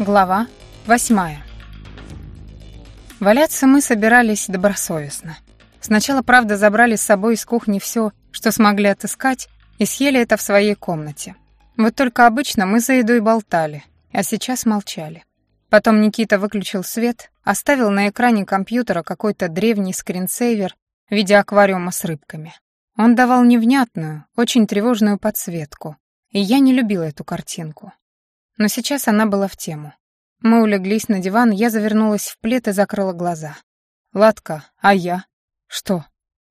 Глава восьмая. Валяться мы собирались добросовестно. Сначала, правда, забрали с собой из кухни все, что смогли отыскать, и съели это в своей комнате. Вот только обычно мы за едой болтали, а сейчас молчали. Потом Никита выключил свет, оставил на экране компьютера какой-то древний скринсейвер в виде аквариума с рыбками. Он давал невнятную, очень тревожную подсветку, и я не любила эту картинку. Но сейчас она была в тему. Мы улеглись на диван, я завернулась в плед и закрыла глаза. «Ладка, а я?» «Что?»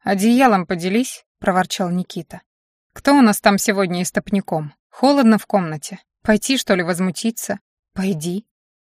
«Одеялом поделись», — проворчал Никита. «Кто у нас там сегодня истопником? Холодно в комнате. Пойти, что ли, возмутиться?» «Пойди».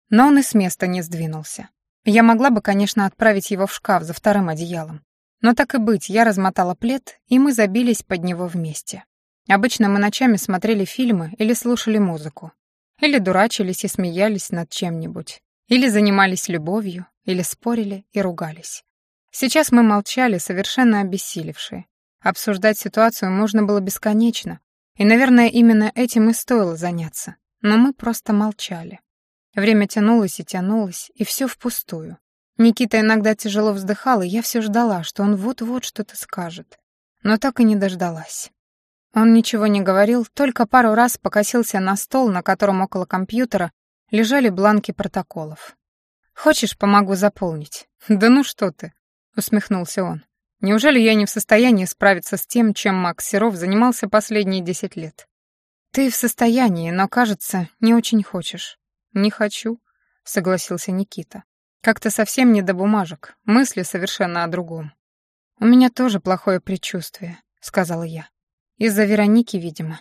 Но он и с места не сдвинулся. Я могла бы, конечно, отправить его в шкаф за вторым одеялом. Но так и быть, я размотала плед, и мы забились под него вместе. Обычно мы ночами смотрели фильмы или слушали музыку. Или дурачились и смеялись над чем-нибудь. Или занимались любовью, или спорили и ругались. Сейчас мы молчали, совершенно обессилевшие. Обсуждать ситуацию можно было бесконечно, и, наверное, именно этим и стоило заняться. Но мы просто молчали. Время тянулось и тянулось, и все впустую. Никита иногда тяжело вздыхал, и я все ждала, что он вот-вот что-то скажет. Но так и не дождалась. Он ничего не говорил, только пару раз покосился на стол, на котором около компьютера лежали бланки протоколов. «Хочешь, помогу заполнить?» «Да ну что ты!» — усмехнулся он. «Неужели я не в состоянии справиться с тем, чем Макс Серов занимался последние десять лет?» «Ты в состоянии, но, кажется, не очень хочешь». «Не хочу», — согласился Никита. «Как-то совсем не до бумажек, мысли совершенно о другом». «У меня тоже плохое предчувствие», — сказала я. Из-за Вероники, видимо.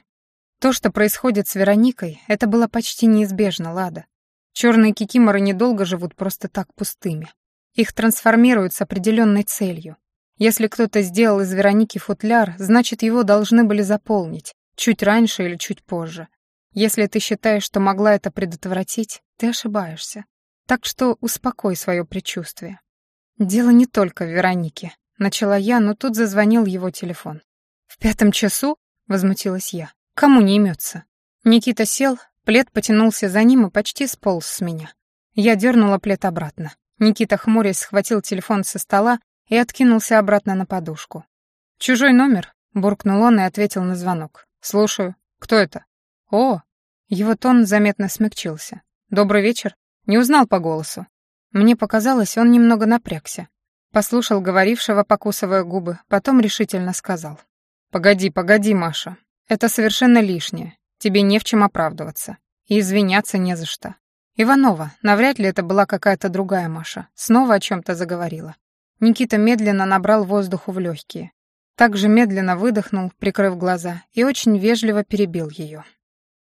То, что происходит с Вероникой, это было почти неизбежно, Лада. Черные кикиморы недолго живут просто так пустыми. Их трансформируют с определенной целью. Если кто-то сделал из Вероники футляр, значит, его должны были заполнить, чуть раньше или чуть позже. Если ты считаешь, что могла это предотвратить, ты ошибаешься. Так что успокой свое предчувствие. Дело не только в Веронике. Начала я, но тут зазвонил его телефон. «В пятом часу?» — возмутилась я. «Кому не имется?» Никита сел, плед потянулся за ним и почти сполз с меня. Я дернула плед обратно. Никита, хмурясь, схватил телефон со стола и откинулся обратно на подушку. «Чужой номер?» — буркнул он и ответил на звонок. «Слушаю. Кто это?» «О!» Его тон заметно смягчился. «Добрый вечер. Не узнал по голосу». Мне показалось, он немного напрягся. Послушал говорившего, покусывая губы, потом решительно сказал. «Погоди, погоди, Маша. Это совершенно лишнее. Тебе не в чем оправдываться. И извиняться не за что. Иванова, навряд ли это была какая-то другая Маша, снова о чем-то заговорила. Никита медленно набрал воздуху в легкие. Также медленно выдохнул, прикрыв глаза, и очень вежливо перебил ее.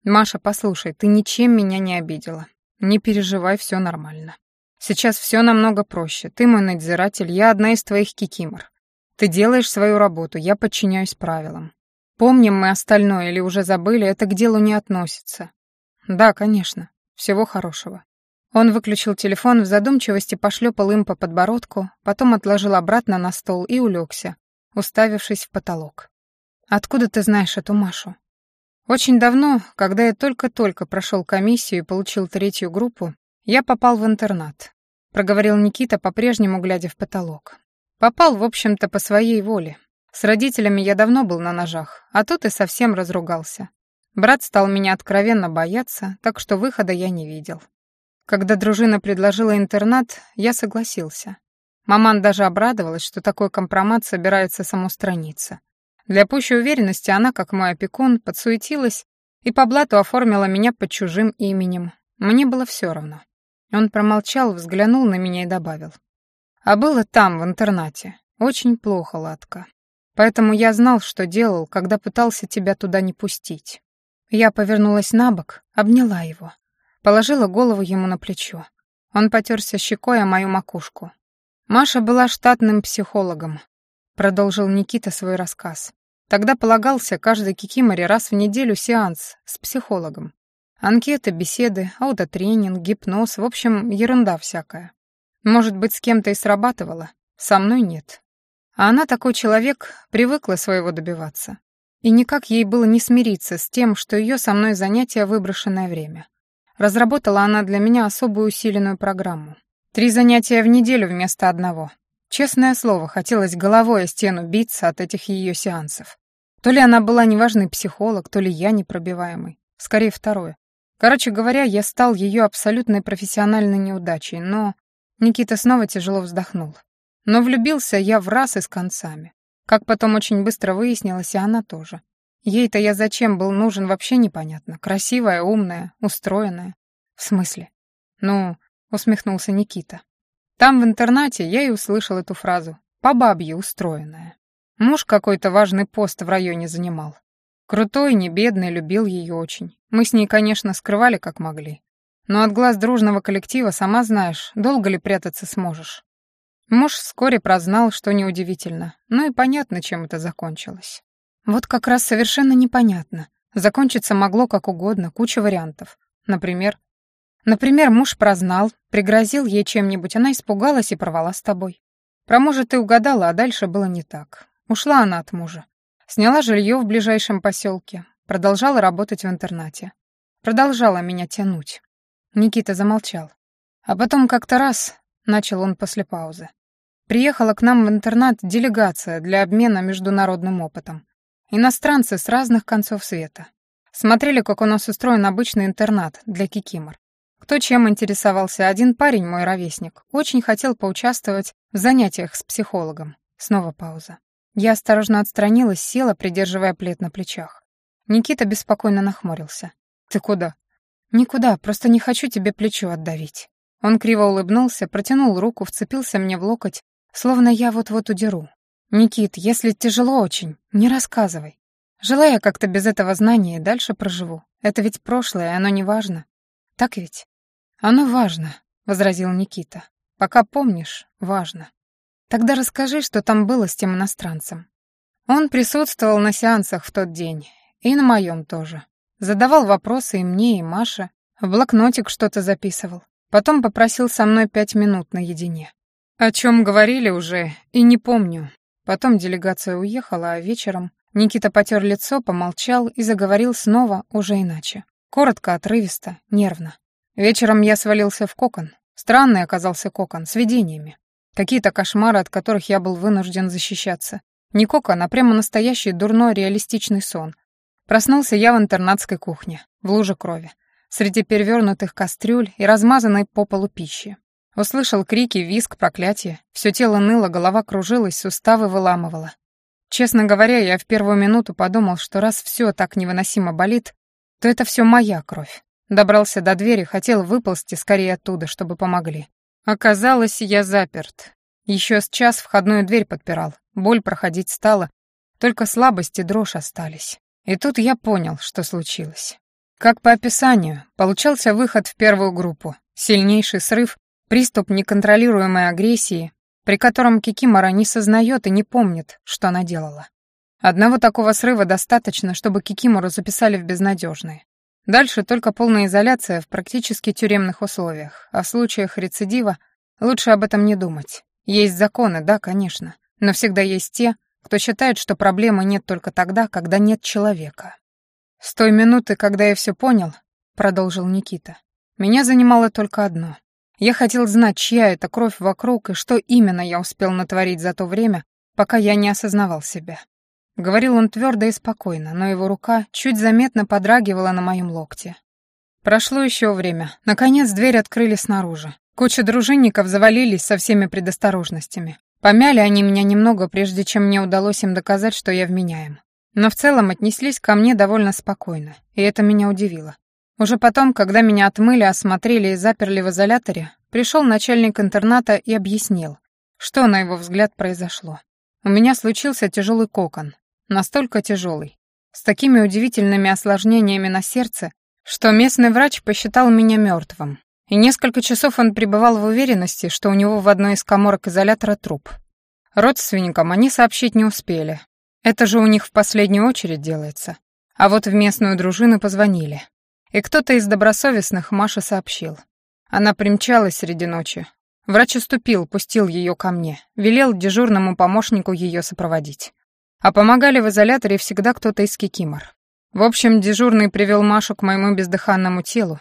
«Маша, послушай, ты ничем меня не обидела. Не переживай, все нормально. Сейчас все намного проще. Ты мой надзиратель, я одна из твоих кикимор. Ты делаешь свою работу, я подчиняюсь правилам. Помним мы остальное или уже забыли, это к делу не относится. Да, конечно. Всего хорошего. Он выключил телефон, в задумчивости пошлепал им по подбородку, потом отложил обратно на стол и улегся, уставившись в потолок. «Откуда ты знаешь эту Машу?» «Очень давно, когда я только-только прошел комиссию и получил третью группу, я попал в интернат», — проговорил Никита, по-прежнему глядя в потолок. Попал, в общем-то, по своей воле. С родителями я давно был на ножах, а тут и совсем разругался. Брат стал меня откровенно бояться, так что выхода я не видел. Когда дружина предложила интернат, я согласился. Маман даже обрадовалась, что такой компромат собирается самоустраниться. Для пущей уверенности она, как мой опекун, подсуетилась и по блату оформила меня под чужим именем. Мне было все равно. Он промолчал, взглянул на меня и добавил. А было там, в интернате. Очень плохо, Ладка. Поэтому я знал, что делал, когда пытался тебя туда не пустить. Я повернулась на бок, обняла его. Положила голову ему на плечо. Он потерся щекой о мою макушку. Маша была штатным психологом. Продолжил Никита свой рассказ. Тогда полагался каждой кикиморе раз в неделю сеанс с психологом. Анкеты, беседы, аутотренинг, гипноз, в общем, ерунда всякая. Может быть, с кем-то и срабатывало, со мной нет. А она такой человек, привыкла своего добиваться. И никак ей было не смириться с тем, что ее со мной занятие выброшенное время. разработала она для меня особую усиленную программу. Три занятия в неделю вместо одного. Честное слово, хотелось головой о стену биться от этих ее сеансов. То ли она была неважный психолог, то ли я непробиваемый. Скорее второе. Короче говоря, я стал ее абсолютной профессиональной неудачей, но... Никита снова тяжело вздохнул. Но влюбился я в раз и с концами. Как потом очень быстро выяснилось, и она тоже. Ей-то я зачем был нужен, вообще непонятно. Красивая, умная, устроенная. В смысле? Ну, усмехнулся Никита. Там, в интернате, я и услышал эту фразу. По бабье устроенная. Муж какой-то важный пост в районе занимал. Крутой, не бедный, любил ее очень. Мы с ней, конечно, скрывали как могли. Но от глаз дружного коллектива, сама знаешь, долго ли прятаться сможешь. Муж вскоре прознал, что неудивительно. Ну и понятно, чем это закончилось. Вот как раз совершенно непонятно. Закончиться могло как угодно, куча вариантов. Например, Например, муж прознал, пригрозил ей чем-нибудь, она испугалась и порвала с тобой. Про мужа ты угадала, а дальше было не так. Ушла она от мужа. Сняла жилье в ближайшем поселке, продолжала работать в интернате. Продолжала меня тянуть. Никита замолчал. А потом как-то раз, начал он после паузы, приехала к нам в интернат делегация для обмена международным опытом. Иностранцы с разных концов света. Смотрели, как у нас устроен обычный интернат для кикимор. Кто чем интересовался, один парень, мой ровесник, очень хотел поучаствовать в занятиях с психологом. Снова пауза. Я осторожно отстранилась, села, придерживая плед на плечах. Никита беспокойно нахмурился. «Ты куда?» «Никуда, просто не хочу тебе плечо отдавить». Он криво улыбнулся, протянул руку, вцепился мне в локоть, словно я вот-вот удеру. «Никит, если тяжело очень, не рассказывай. Жила я как-то без этого знания и дальше проживу. Это ведь прошлое, оно не важно. Так ведь?» «Оно важно», — возразил Никита. «Пока помнишь, важно. Тогда расскажи, что там было с тем иностранцем». Он присутствовал на сеансах в тот день, и на моем тоже. Задавал вопросы и мне, и Маше. В блокнотик что-то записывал. Потом попросил со мной пять минут наедине. О чем говорили уже, и не помню. Потом делегация уехала, а вечером Никита потер лицо, помолчал и заговорил снова уже иначе. Коротко, отрывисто, нервно. Вечером я свалился в кокон. Странный оказался кокон, с видениями. Какие-то кошмары, от которых я был вынужден защищаться. Не кокон, а прямо настоящий дурной реалистичный сон. Проснулся я в интернатской кухне, в луже крови, среди перевернутых кастрюль и размазанной по полу пищи. Услышал крики, визг, проклятие. Все тело ныло, голова кружилась, суставы выламывало. Честно говоря, я в первую минуту подумал, что раз все так невыносимо болит, то это все моя кровь. Добрался до двери, хотел выползти скорее оттуда, чтобы помогли. Оказалось, я заперт. Еще с час входную дверь подпирал. Боль проходить стала, только слабость и дрожь остались. И тут я понял, что случилось. Как по описанию, получался выход в первую группу. Сильнейший срыв, приступ неконтролируемой агрессии, при котором Кикимора не сознает и не помнит, что она делала. Одного такого срыва достаточно, чтобы Кикимору записали в безнадежные. Дальше только полная изоляция в практически тюремных условиях, а в случаях рецидива лучше об этом не думать. Есть законы, да, конечно, но всегда есть те, кто считает, что проблемы нет только тогда, когда нет человека. «С той минуты, когда я все понял», — продолжил Никита, — «меня занимало только одно. Я хотел знать, чья это кровь вокруг и что именно я успел натворить за то время, пока я не осознавал себя. Говорил он твердо и спокойно, но его рука чуть заметно подрагивала на моем локте. Прошло еще время. Наконец дверь открыли снаружи. Куча дружинников завалились со всеми предосторожностями. Помяли они меня немного, прежде чем мне удалось им доказать, что я вменяем. Но в целом отнеслись ко мне довольно спокойно, и это меня удивило. Уже потом, когда меня отмыли, осмотрели и заперли в изоляторе, пришел начальник интерната и объяснил, что, на его взгляд, произошло. У меня случился тяжелый кокон, настолько тяжелый, с такими удивительными осложнениями на сердце, что местный врач посчитал меня мертвым. И несколько часов он пребывал в уверенности, что у него в одной из коморок изолятора труп. Родственникам они сообщить не успели. Это же у них в последнюю очередь делается. А вот в местную дружину позвонили. И кто-то из добросовестных Маше сообщил. Она примчалась среди ночи. Врач уступил, пустил ее ко мне, велел дежурному помощнику ее сопроводить. А помогали в изоляторе всегда кто-то из кикимор. В общем, дежурный привел Машу к моему бездыханному телу,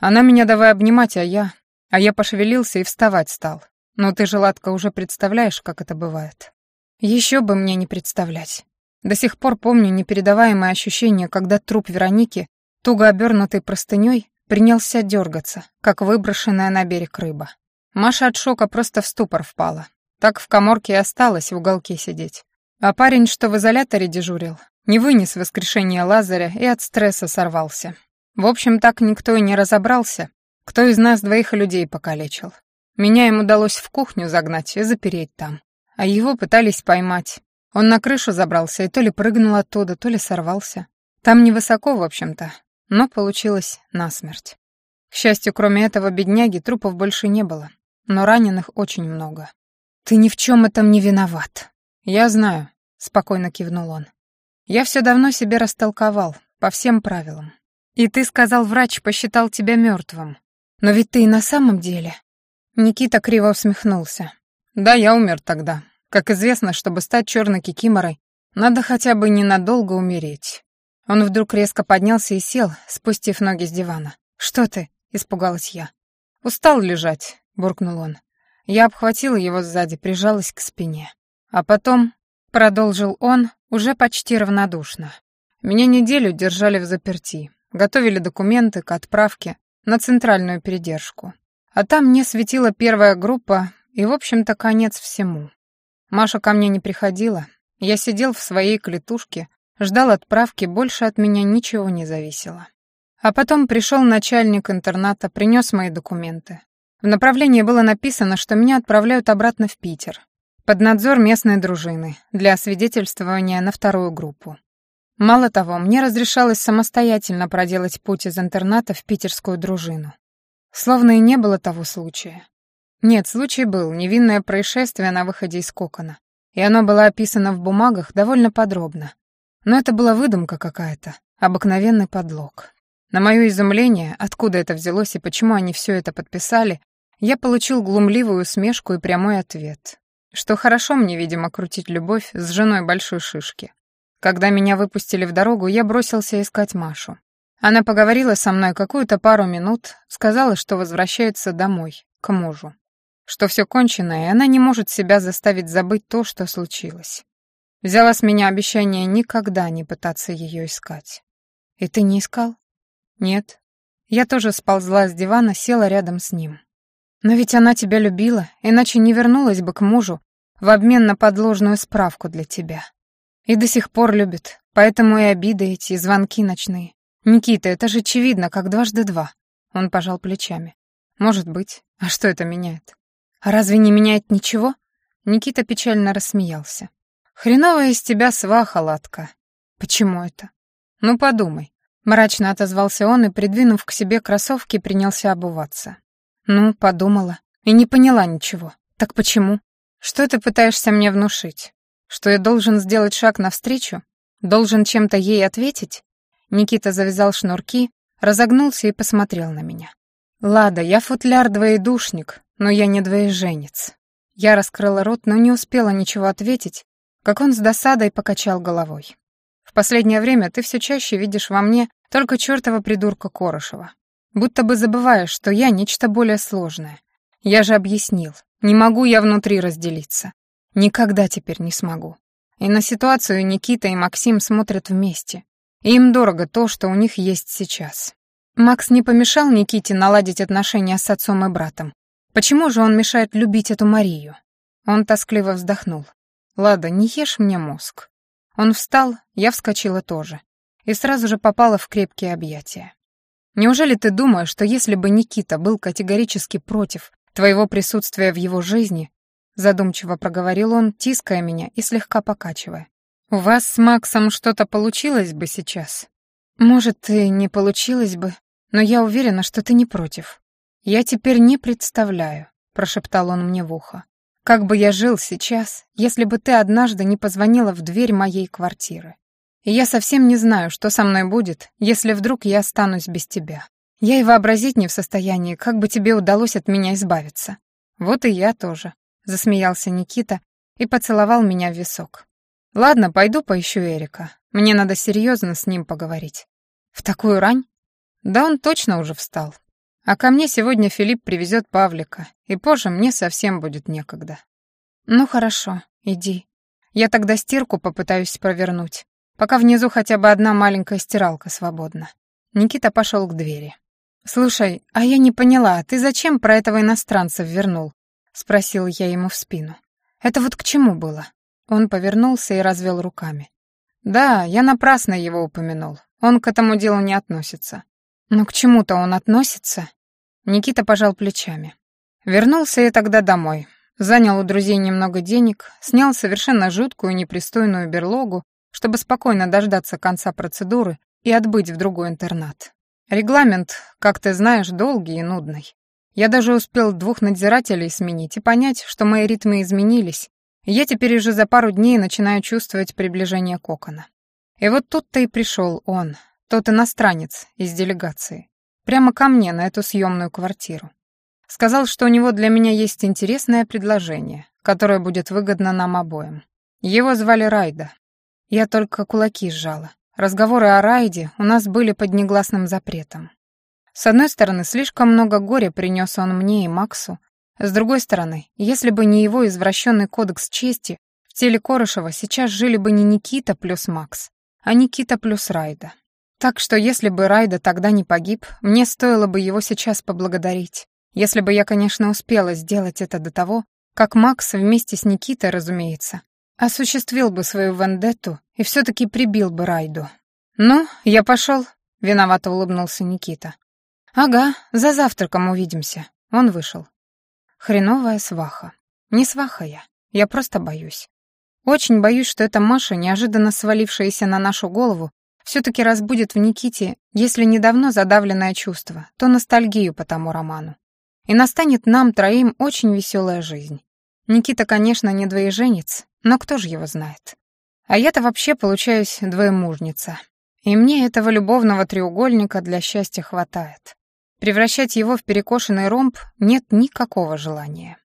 Она меня давай обнимать, а я... А я пошевелился и вставать стал. Но ты же, Ладка, уже представляешь, как это бывает. Еще бы мне не представлять. До сих пор помню непередаваемое ощущение, когда труп Вероники, туго обернутый простыней, принялся дергаться, как выброшенная на берег рыба. Маша от шока просто в ступор впала. Так в коморке и осталась в уголке сидеть. А парень, что в изоляторе дежурил, не вынес воскрешения Лазаря и от стресса сорвался. В общем, так никто и не разобрался, кто из нас двоих людей покалечил. Меня им удалось в кухню загнать и запереть там. А его пытались поймать. Он на крышу забрался и то ли прыгнул оттуда, то ли сорвался. Там невысоко, в общем-то, но получилось насмерть. К счастью, кроме этого бедняги, трупов больше не было, но раненых очень много. «Ты ни в чем этом не виноват». «Я знаю», — спокойно кивнул он. «Я все давно себе растолковал, по всем правилам. И ты сказал, врач посчитал тебя мертвым. Но ведь ты и на самом деле...» Никита криво усмехнулся. «Да, я умер тогда. Как известно, чтобы стать черной кикиморой, надо хотя бы ненадолго умереть». Он вдруг резко поднялся и сел, спустив ноги с дивана. «Что ты?» — испугалась я. «Устал лежать», — буркнул он. Я обхватила его сзади, прижалась к спине. А потом, продолжил он, уже почти равнодушно. Меня неделю держали в заперти, готовили документы к отправке на центральную передержку. А там мне светила первая группа, и, в общем-то, конец всему. Маша ко мне не приходила, я сидел в своей клетушке, ждал отправки, больше от меня ничего не зависело. А потом пришел начальник интерната, принес мои документы. В направлении было написано, что меня отправляют обратно в Питер, под надзор местной дружины, для освидетельствования на вторую группу. Мало того, мне разрешалось самостоятельно проделать путь из интерната в питерскую дружину. Словно и не было того случая. Нет, случай был, невинное происшествие на выходе из кокона. И оно было описано в бумагах довольно подробно. Но это была выдумка какая-то, обыкновенный подлог. На мое изумление, откуда это взялось и почему они все это подписали, я получил глумливую усмешку и прямой ответ, что хорошо мне, видимо, крутить любовь с женой большой шишки. Когда меня выпустили в дорогу, я бросился искать Машу. Она поговорила со мной какую-то пару минут, сказала, что возвращается домой, к мужу. Что все кончено, и она не может себя заставить забыть то, что случилось. Взяла с меня обещание никогда не пытаться ее искать. «И ты не искал?» «Нет». Я тоже сползла с дивана, села рядом с ним. «Но ведь она тебя любила, иначе не вернулась бы к мужу в обмен на подложную справку для тебя. И до сих пор любит, поэтому и обиды эти, и звонки ночные. Никита, это же очевидно, как дважды два». Он пожал плечами. «Может быть. А что это меняет?» «А разве не меняет ничего?» Никита печально рассмеялся. «Хреновая из тебя сваха, Ладка». «Почему это?» «Ну, подумай. Мрачно отозвался он и, придвинув к себе кроссовки, принялся обуваться. «Ну, подумала. И не поняла ничего. Так почему? Что ты пытаешься мне внушить? Что я должен сделать шаг навстречу? Должен чем-то ей ответить?» Никита завязал шнурки, разогнулся и посмотрел на меня. «Лада, я футляр-двоедушник, но я не двоеженец». Я раскрыла рот, но не успела ничего ответить, как он с досадой покачал головой. В последнее время ты все чаще видишь во мне только чертова придурка Корошева. Будто бы забываешь, что я нечто более сложное. Я же объяснил, не могу я внутри разделиться. Никогда теперь не смогу. И на ситуацию Никита и Максим смотрят вместе. Им дорого то, что у них есть сейчас. Макс не помешал Никите наладить отношения с отцом и братом. Почему же он мешает любить эту Марию? Он тоскливо вздохнул. «Лада, не ешь мне мозг. Он встал, я вскочила тоже. И сразу же попала в крепкие объятия. «Неужели ты думаешь, что если бы Никита был категорически против твоего присутствия в его жизни, задумчиво проговорил он, тиская меня и слегка покачивая. «У вас с Максом что-то получилось бы сейчас?» «Может, и не получилось бы, но я уверена, что ты не против. Я теперь не представляю», — прошептал он мне в ухо. Как бы я жил сейчас, если бы ты однажды не позвонила в дверь моей квартиры? И я совсем не знаю, что со мной будет, если вдруг я останусь без тебя. Я и вообразить не в состоянии, как бы тебе удалось от меня избавиться. Вот и я тоже, засмеялся Никита и поцеловал меня в висок. Ладно, пойду поищу Эрика. Мне надо серьезно с ним поговорить. В такую рань? Да он точно уже встал. А ко мне сегодня Филипп привезет Павлика, и позже мне совсем будет некогда. Ну хорошо, иди. Я тогда стирку попытаюсь провернуть, пока внизу хотя бы одна маленькая стиралка свободна. Никита пошел к двери. «Слушай, а я не поняла, ты зачем про этого иностранца вернул?» — спросил я ему в спину. «Это вот к чему было?» Он повернулся и развел руками. «Да, я напрасно его упомянул. Он к этому делу не относится». «Но к чему-то он относится?» Никита пожал плечами. Вернулся я тогда домой. Занял у друзей немного денег, снял совершенно жуткую непристойную берлогу, чтобы спокойно дождаться конца процедуры и отбыть в другой интернат. Регламент, как ты знаешь, долгий и нудный. Я даже успел двух надзирателей сменить и понять, что мои ритмы изменились, я теперь уже за пару дней начинаю чувствовать приближение кокона. И вот тут-то и пришел он, тот иностранец из делегации, прямо ко мне на эту съемную квартиру. Сказал, что у него для меня есть интересное предложение, которое будет выгодно нам обоим. Его звали Райда. Я только кулаки сжала. Разговоры о Райде у нас были под негласным запретом. С одной стороны, слишком много горя принес он мне и Максу. С другой стороны, если бы не его извращенный кодекс чести, в теле Корышева сейчас жили бы не Никита плюс Макс, а Никита плюс Райда. Так что если бы Райда тогда не погиб, мне стоило бы его сейчас поблагодарить. Если бы я, конечно, успела сделать это до того, как Макс вместе с Никитой, разумеется, осуществил бы свою вендетту и все-таки прибил бы Райду. «Ну, я пошел», — виновато улыбнулся Никита. «Ага, за завтраком увидимся». Он вышел. Хреновая сваха. Не сваха я, я просто боюсь. Очень боюсь, что эта Маша, неожиданно свалившаяся на нашу голову, все-таки разбудит в Никите, если недавно задавленное чувство, то ностальгию по тому роману. И настанет нам троим очень веселая жизнь. Никита, конечно, не двоеженец, но кто же его знает? А я-то вообще получаюсь двоемужница. И мне этого любовного треугольника для счастья хватает. Превращать его в перекошенный ромб нет никакого желания.